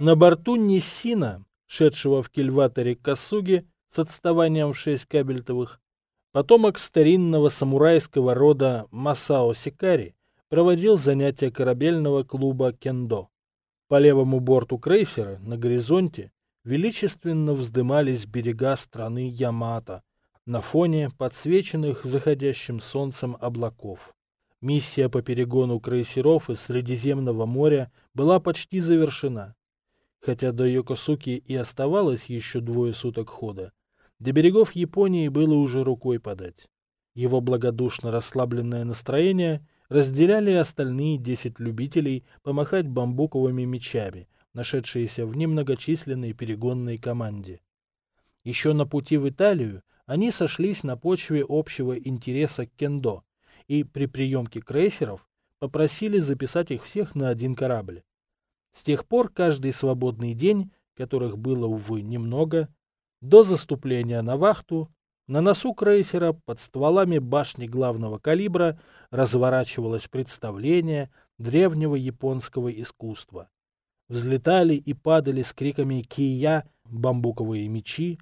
На борту Ниссина, шедшего в кильваторе Касуги с отставанием в 6 кабельтовых, потомок старинного самурайского рода Масао Сикари проводил занятия корабельного клуба кендо. По левому борту крейсера на горизонте величественно вздымались берега страны Ямато на фоне подсвеченных заходящим солнцем облаков. Миссия по перегону крейсеров из Средиземного моря была почти завершена. Хотя до Йокосуки и оставалось еще двое суток хода, до берегов Японии было уже рукой подать. Его благодушно расслабленное настроение разделяли остальные десять любителей помахать бамбуковыми мечами, нашедшиеся в немногочисленной перегонной команде. Еще на пути в Италию они сошлись на почве общего интереса к кендо и при приемке крейсеров попросили записать их всех на один корабль. С тех пор каждый свободный день, которых было, увы, немного, до заступления на вахту на носу крейсера под стволами башни главного калибра разворачивалось представление древнего японского искусства. Взлетали и падали с криками «Кия!» бамбуковые мечи,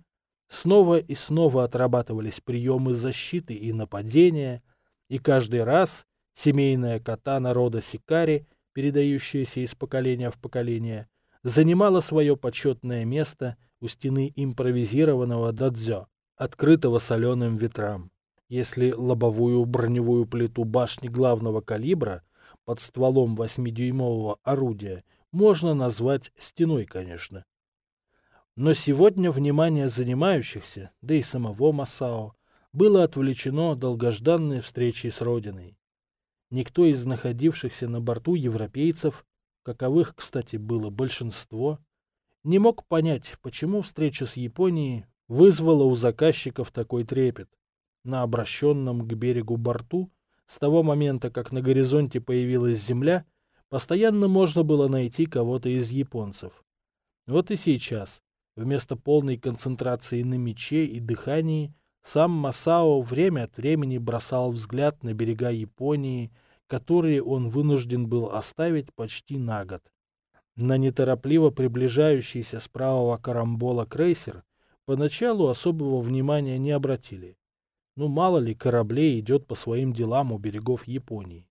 снова и снова отрабатывались приемы защиты и нападения, и каждый раз семейная кота народа Сикари, передающаяся из поколения в поколение, занимала свое почетное место у стены импровизированного дадзё открытого соленым ветрам. Если лобовую броневую плиту башни главного калибра под стволом 8-дюймового орудия можно назвать стеной, конечно. Но сегодня внимание занимающихся, да и самого Масао, было отвлечено долгожданной встречей с Родиной. Никто из находившихся на борту европейцев, каковых, кстати, было большинство, не мог понять, почему встреча с Японией вызвало у заказчиков такой трепет. На обращенном к берегу борту, с того момента, как на горизонте появилась земля, постоянно можно было найти кого-то из японцев. Вот и сейчас, вместо полной концентрации на мече и дыхании, сам Масао время от времени бросал взгляд на берега Японии, которые он вынужден был оставить почти на год. На неторопливо приближающийся с правого карамбола крейсер Поначалу особого внимания не обратили. Ну, мало ли кораблей идет по своим делам у берегов Японии.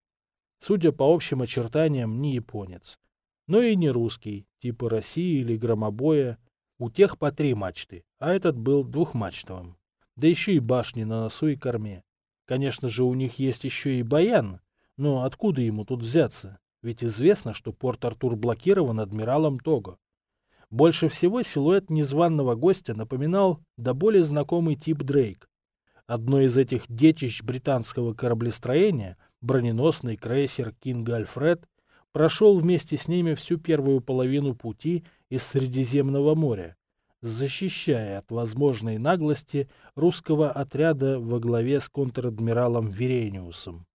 Судя по общим очертаниям, не японец. Но и не русский, типа России или Громобоя. У тех по три мачты, а этот был двухмачтовым. Да еще и башни на носу и корме. Конечно же, у них есть еще и баян, но откуда ему тут взяться? Ведь известно, что Порт-Артур блокирован адмиралом Того. Больше всего силуэт незваного гостя напоминал до более знакомый тип Дрейк. Одно из этих детищ британского кораблестроения, броненосный крейсер Кинг Альфред, прошел вместе с ними всю первую половину пути из Средиземного моря, защищая от возможной наглости русского отряда во главе с контр-адмиралом Верениусом.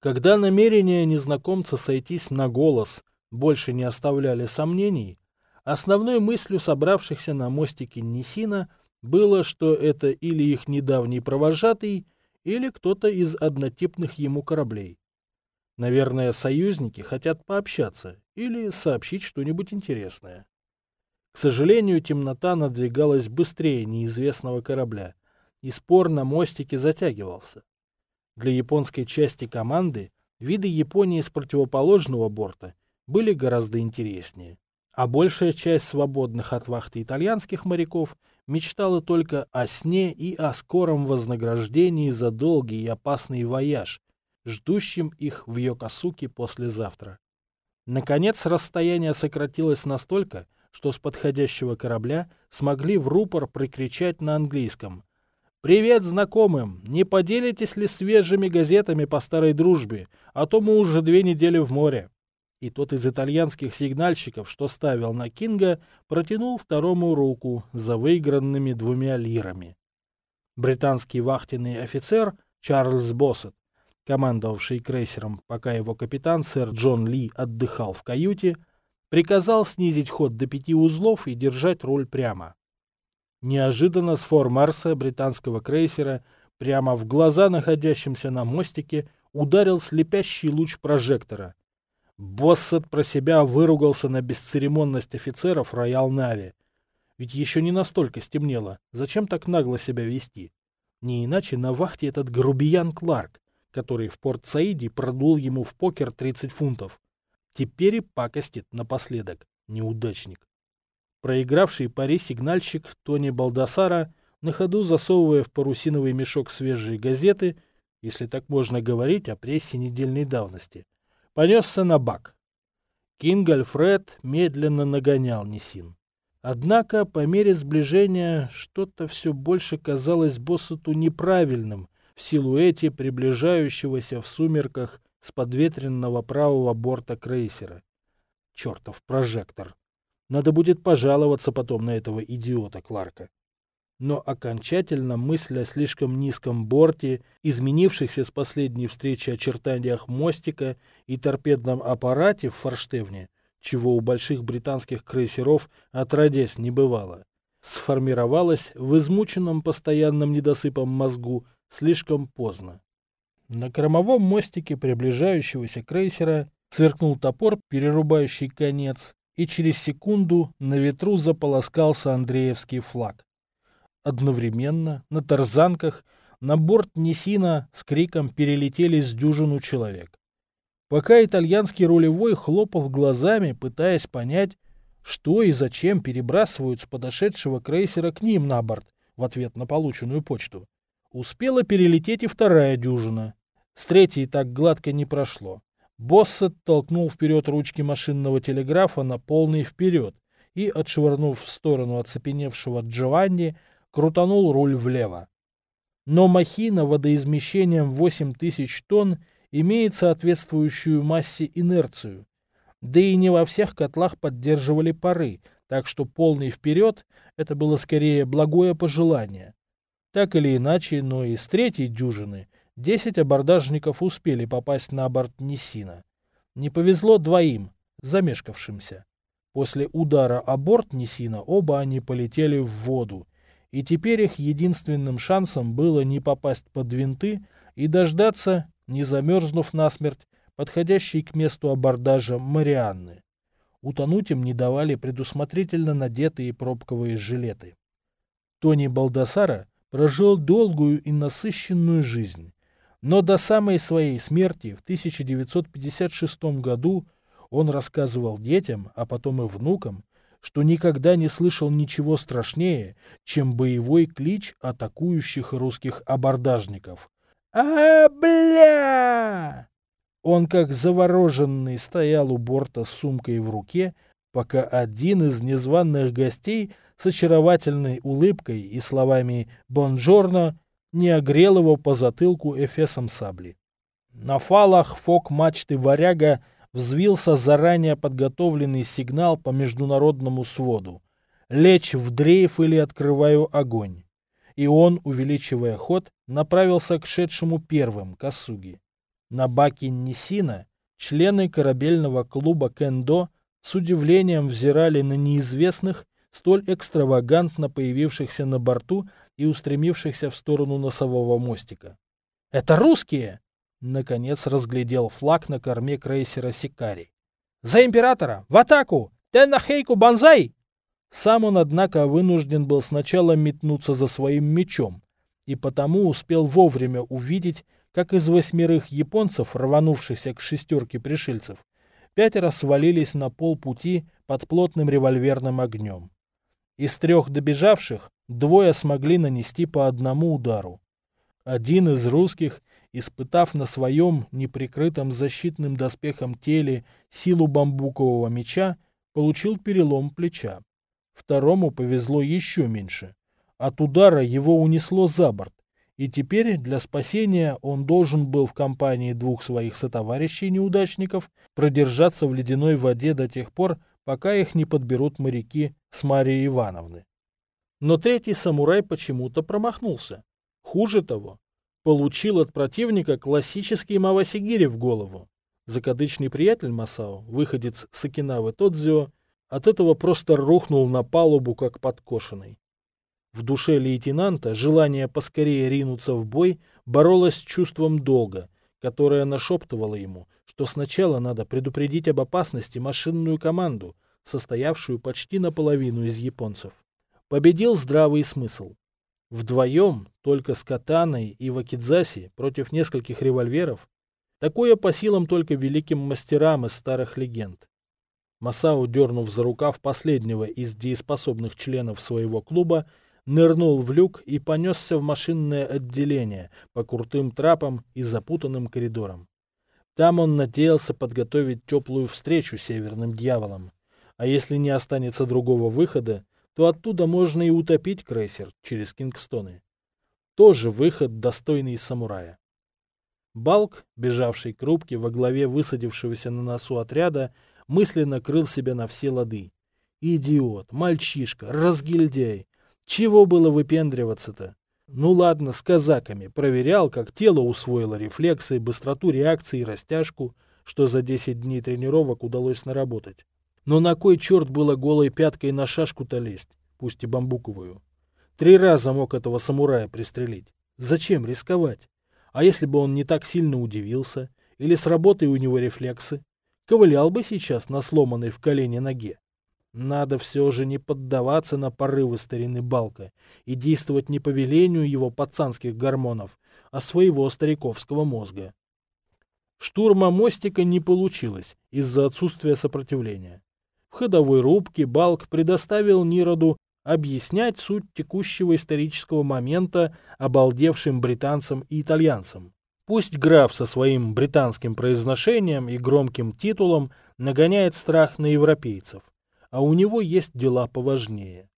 Когда намерения незнакомца сойтись на голос больше не оставляли сомнений, Основной мыслью собравшихся на мостике Нисина было, что это или их недавний провожатый, или кто-то из однотипных ему кораблей. Наверное, союзники хотят пообщаться или сообщить что-нибудь интересное. К сожалению, темнота надвигалась быстрее неизвестного корабля, и спор на мостике затягивался. Для японской части команды виды Японии с противоположного борта были гораздо интереснее а большая часть свободных от вахты итальянских моряков мечтала только о сне и о скором вознаграждении за долгий и опасный вояж, ждущим их в Йокосуке послезавтра. Наконец расстояние сократилось настолько, что с подходящего корабля смогли в рупор прикричать на английском «Привет знакомым! Не поделитесь ли свежими газетами по старой дружбе, а то мы уже две недели в море?» и тот из итальянских сигнальщиков, что ставил на Кинга, протянул второму руку за выигранными двумя лирами. Британский вахтенный офицер Чарльз Боссет, командовавший крейсером, пока его капитан сэр Джон Ли отдыхал в каюте, приказал снизить ход до пяти узлов и держать руль прямо. Неожиданно с фор Марса британского крейсера прямо в глаза находящимся на мостике ударил слепящий луч прожектора — Боссет про себя выругался на бесцеремонность офицеров Роял Нави. Ведь еще не настолько стемнело. Зачем так нагло себя вести? Не иначе на вахте этот грубиян Кларк, который в Порт-Саиде продул ему в покер 30 фунтов. Теперь и пакостит напоследок, неудачник. Проигравший пари сигнальщик Тони Балдасара, на ходу засовывая в парусиновый мешок свежие газеты, если так можно говорить о прессе недельной давности, понесся на бак. Кинг Альфред медленно нагонял Несин. Однако по мере сближения что-то все больше казалось Боссету неправильным в силуэте приближающегося в сумерках с подветренного правого борта крейсера. Чертов прожектор. Надо будет пожаловаться потом на этого идиота Кларка. Но окончательно мысль о слишком низком борте, изменившихся с последней встречи очертаниях мостика и торпедном аппарате в форштевне, чего у больших британских крейсеров отродясь не бывало, сформировалась в измученном постоянным недосыпом мозгу слишком поздно. На кормовом мостике приближающегося крейсера сверкнул топор, перерубающий конец, и через секунду на ветру заполоскался Андреевский флаг. Одновременно на тарзанках на борт Несина с криком перелетели с дюжину человек. Пока итальянский рулевой хлопал глазами, пытаясь понять, что и зачем перебрасывают с подошедшего крейсера к ним на борт в ответ на полученную почту, успела перелететь и вторая дюжина. С третьей так гладко не прошло. Боссет толкнул вперед ручки машинного телеграфа на полный вперед и, отшвырнув в сторону оцепеневшего Джованни, крутанул руль влево. Но махина водоизмещением 8000 тонн имеет соответствующую массе инерцию. Да и не во всех котлах поддерживали пары, так что полный вперед – это было скорее благое пожелание. Так или иначе, но из третьей дюжины 10 абордажников успели попасть на борт Несина. Не повезло двоим, замешкавшимся. После удара о борт Несина оба они полетели в воду, и теперь их единственным шансом было не попасть под винты и дождаться, не замерзнув насмерть, подходящей к месту абордажа Марианны. Утонуть им не давали предусмотрительно надетые пробковые жилеты. Тони Балдасара прожил долгую и насыщенную жизнь, но до самой своей смерти в 1956 году он рассказывал детям, а потом и внукам, что никогда не слышал ничего страшнее, чем боевой клич атакующих русских абордажников. «А, бля!» Он как завороженный стоял у борта с сумкой в руке, пока один из незваных гостей с очаровательной улыбкой и словами «Бонжорно» не огрел его по затылку эфесом сабли. На фалах фок мачты «Варяга» взвился заранее подготовленный сигнал по международному своду. «Лечь в дрейф или открываю огонь». И он, увеличивая ход, направился к шедшему первым, Касуги. На баке Нисина члены корабельного клуба Кендо с удивлением взирали на неизвестных, столь экстравагантно появившихся на борту и устремившихся в сторону носового мостика. «Это русские!» Наконец разглядел флаг на корме крейсера Сикари. «За императора! В атаку! Теннахейку Банзай!» Сам он, однако, вынужден был сначала метнуться за своим мечом, и потому успел вовремя увидеть, как из восьмерых японцев, рванувшихся к шестерке пришельцев, пятеро свалились на полпути под плотным револьверным огнем. Из трех добежавших двое смогли нанести по одному удару. Один из русских испытав на своем неприкрытом защитным доспехом теле силу бамбукового меча, получил перелом плеча. Второму повезло еще меньше. От удара его унесло за борт, и теперь для спасения он должен был в компании двух своих сотоварищей-неудачников продержаться в ледяной воде до тех пор, пока их не подберут моряки с Марией Ивановны. Но третий самурай почему-то промахнулся. Хуже того, получил от противника классический Мавасигири в голову. Закадычный приятель Масао, выходец с Окинавы Тодзио, от этого просто рухнул на палубу, как подкошенный. В душе лейтенанта желание поскорее ринуться в бой боролось с чувством долга, которая нашептывала ему, что сначала надо предупредить об опасности машинную команду, состоявшую почти наполовину из японцев. Победил здравый смысл. Вдвоем, только с катаной и вакидзаси против нескольких револьверов, такое по силам только великим мастерам из старых легенд. Масао, дернув за рукав последнего из дееспособных членов своего клуба, нырнул в люк и понесся в машинное отделение по крутым трапам и запутанным коридорам. Там он надеялся подготовить теплую встречу северным дьяволом. А если не останется другого выхода, то оттуда можно и утопить крейсер через Кингстоны. Тоже выход, достойный самурая. Балк, бежавший к рубке во главе высадившегося на носу отряда, мысленно крыл себя на все лады. Идиот, мальчишка, разгильдяй. Чего было выпендриваться-то? Ну ладно, с казаками. Проверял, как тело усвоило рефлексы, быстроту реакции и растяжку, что за 10 дней тренировок удалось наработать. Но на кой черт было голой пяткой на шашку-то лезть, пусть и бамбуковую? Три раза мог этого самурая пристрелить. Зачем рисковать? А если бы он не так сильно удивился? Или с работой у него рефлексы? Ковылял бы сейчас на сломанной в колене ноге. Надо все же не поддаваться на порывы старины Балка и действовать не по велению его пацанских гормонов, а своего стариковского мозга. Штурма мостика не получилось из-за отсутствия сопротивления. В ходовой рубке Балк предоставил Нироду объяснять суть текущего исторического момента обалдевшим британцам и итальянцам. Пусть граф со своим британским произношением и громким титулом нагоняет страх на европейцев а у него есть дела поважнее.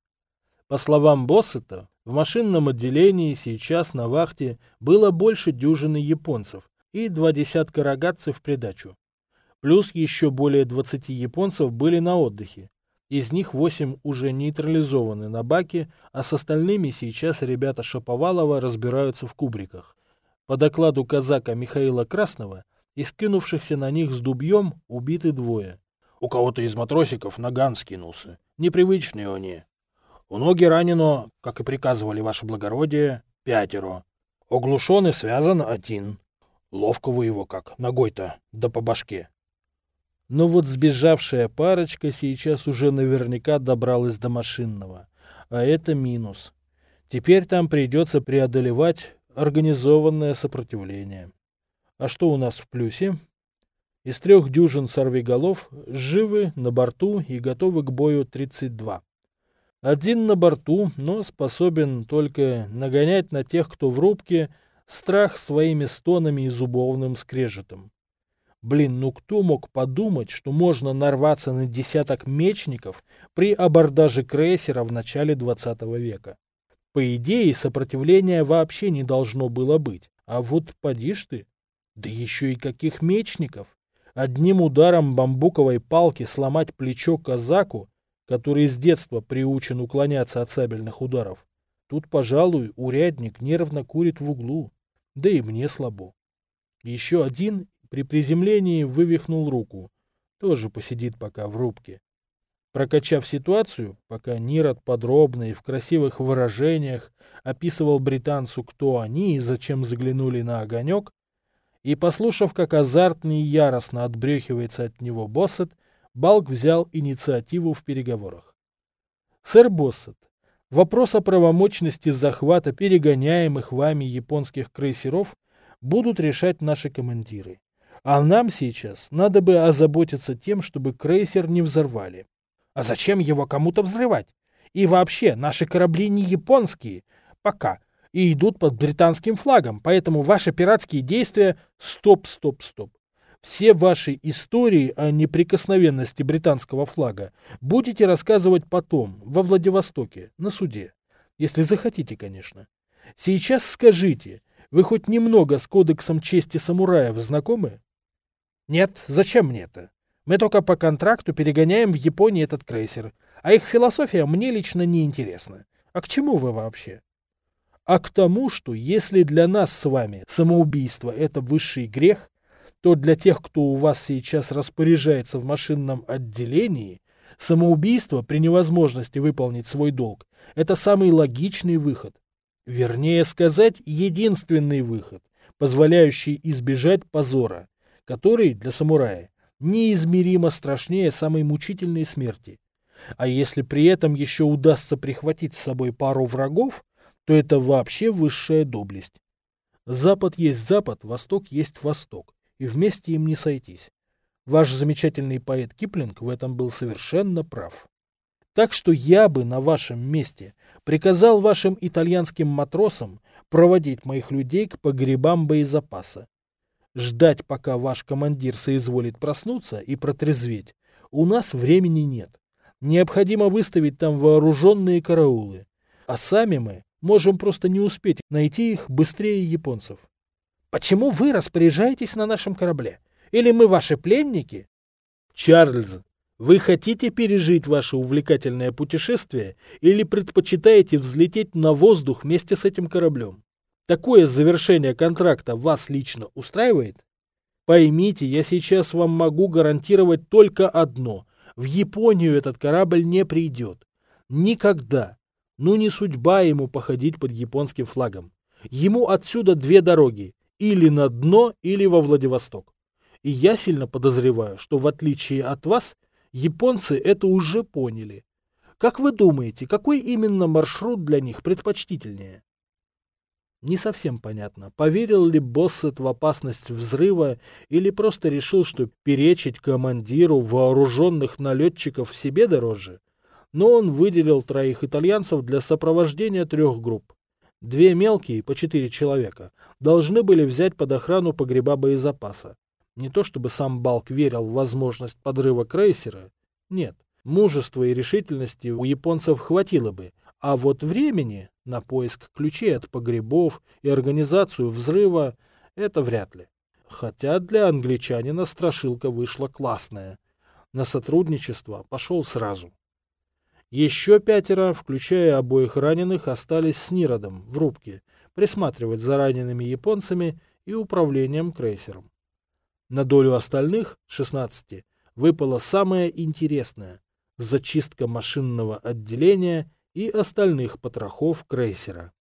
По словам Боссета, в машинном отделении сейчас на вахте было больше дюжины японцев и два десятка рогатцев в придачу. Плюс еще более 20 японцев были на отдыхе. Из них 8 уже нейтрализованы на баке, а с остальными сейчас ребята Шаповалова разбираются в кубриках. По докладу казака Михаила Красного, из кинувшихся на них с дубьем убиты двое. У кого-то из матросиков наган скинулся. Непривычные они. У ноги ранено, как и приказывали ваше благородие, пятеро. Оглушен и связан один. Ловко вы его как, ногой-то, да по башке. Но вот сбежавшая парочка сейчас уже наверняка добралась до машинного. А это минус. Теперь там придется преодолевать организованное сопротивление. А что у нас в плюсе? Из трех дюжин сорвиголов живы на борту и готовы к бою 32. Один на борту, но способен только нагонять на тех, кто в рубке, страх своими стонами и зубовным скрежетом. Блин, ну кто мог подумать, что можно нарваться на десяток мечников при абордаже крейсера в начале 20 века? По идее, сопротивления вообще не должно было быть. А вот поди ж ты. Да еще и каких мечников! одним ударом бамбуковой палки сломать плечо казаку, который с детства приучен уклоняться от сабельных ударов. Тут, пожалуй, урядник нервно курит в углу. Да и мне слабо. Еще один при приземлении вывихнул руку. Тоже посидит пока в рубке. Прокачав ситуацию, пока Нирот подробно и в красивых выражениях описывал британцу, кто они и зачем заглянули на огонек, и, послушав, как азартно и яростно отбрехивается от него Боссет, Балк взял инициативу в переговорах. «Сэр Боссет, вопрос о правомочности захвата перегоняемых вами японских крейсеров будут решать наши командиры. А нам сейчас надо бы озаботиться тем, чтобы крейсер не взорвали. А зачем его кому-то взрывать? И вообще, наши корабли не японские. Пока и идут под британским флагом, поэтому ваши пиратские действия стоп, стоп, стоп. Все ваши истории о неприкосновенности британского флага будете рассказывать потом, во Владивостоке, на суде. Если захотите, конечно. Сейчас скажите, вы хоть немного с кодексом чести самураев знакомы? Нет, зачем мне это? Мы только по контракту перегоняем в Японии этот крейсер, а их философия мне лично не интересна. А к чему вы вообще? а к тому, что если для нас с вами самоубийство – это высший грех, то для тех, кто у вас сейчас распоряжается в машинном отделении, самоубийство при невозможности выполнить свой долг – это самый логичный выход. Вернее сказать, единственный выход, позволяющий избежать позора, который для самурая неизмеримо страшнее самой мучительной смерти. А если при этом еще удастся прихватить с собой пару врагов, то это вообще высшая доблесть. Запад есть Запад, Восток есть Восток, и вместе им не сойтись. Ваш замечательный поэт Киплинг в этом был совершенно прав. Так что я бы на вашем месте приказал вашим итальянским матросам проводить моих людей к погребам боезапаса. Ждать, пока ваш командир соизволит проснуться и протрезветь, у нас времени нет. Необходимо выставить там вооруженные караулы. А сами мы можем просто не успеть найти их быстрее японцев. Почему вы распоряжаетесь на нашем корабле? Или мы ваши пленники? Чарльз, вы хотите пережить ваше увлекательное путешествие или предпочитаете взлететь на воздух вместе с этим кораблем? Такое завершение контракта вас лично устраивает? Поймите, я сейчас вам могу гарантировать только одно. В Японию этот корабль не придет. Никогда. Ну не судьба ему походить под японским флагом. Ему отсюда две дороги. Или на дно, или во Владивосток. И я сильно подозреваю, что в отличие от вас, японцы это уже поняли. Как вы думаете, какой именно маршрут для них предпочтительнее? Не совсем понятно, поверил ли Боссет в опасность взрыва или просто решил, что перечить командиру вооруженных налетчиков себе дороже. Но он выделил троих итальянцев для сопровождения трех групп. Две мелкие, по четыре человека, должны были взять под охрану погреба боезапаса. Не то чтобы сам Балк верил в возможность подрыва крейсера. Нет, мужества и решительности у японцев хватило бы, а вот времени на поиск ключей от погребов и организацию взрыва – это вряд ли. Хотя для англичанина страшилка вышла классная. На сотрудничество пошел сразу. Еще пятеро, включая обоих раненых, остались с Ниродом в рубке, присматривать за ранеными японцами и управлением крейсером. На долю остальных, 16, выпало самое интересное – зачистка машинного отделения и остальных потрохов крейсера.